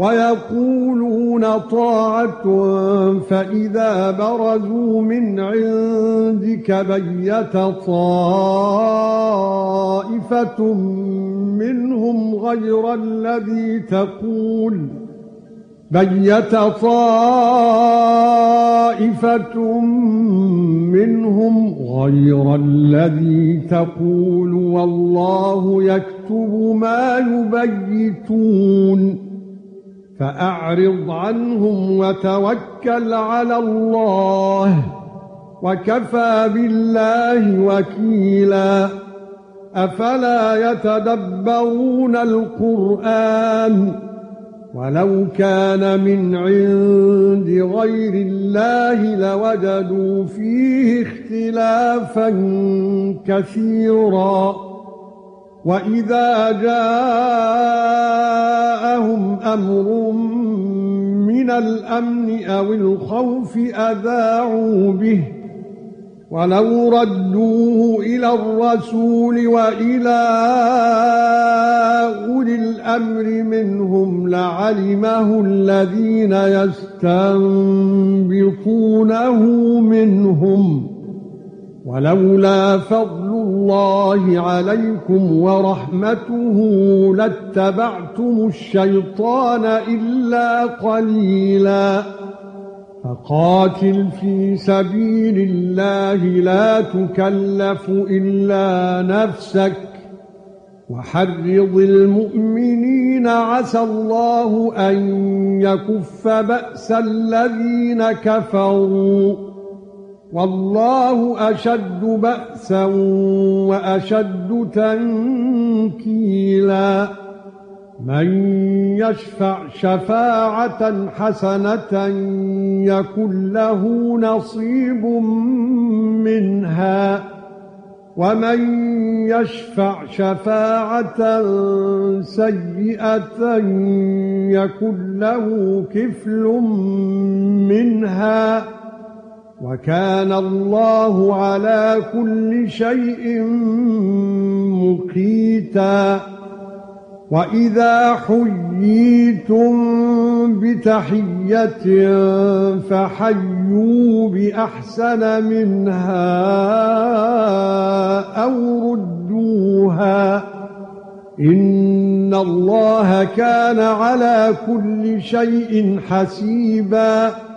ويقولون طاعة فإذا برزوا من عندك بيت طائفة منهم غير الذي تقول. بيت طائفة منهم غير الذي تقول. والله يكتب ما يبيتون. فأعرض عنهم وتوكل على الله وكفى بالله وكيلا. أفلا يتدبرون القرآن ولو كان من عند غير الله لوجدوا فيه اختلافا كثيرا. وإذا جاءهم أمر الأمن أو الخوف أذاعوا به ولو ردوه إلى الرسول وإلى أولي الأمر منهم لعلمه الذين يستنبطونه منهم ولولا فضل الله عليكم ورحمته لاتبعتم الشيطان إلا قليلا. فقاتل في سبيل الله لا تكلف إلا نفسك. وحرض المؤمنين عسى الله أن يكف بأس الذين كفروا. والله أشد بأسا وأشد تنكيلا. من يشفع شفاعة حسنة يكن له نصيب منها. ومن يشفع شفاعة سيئة يكن له كفل منها. وكان الله على كل شيء مقيتا. وإذا حييتم بتحية فحيوا بأحسن منها أو ردوها. إن الله كان على كل شيء حسيبا.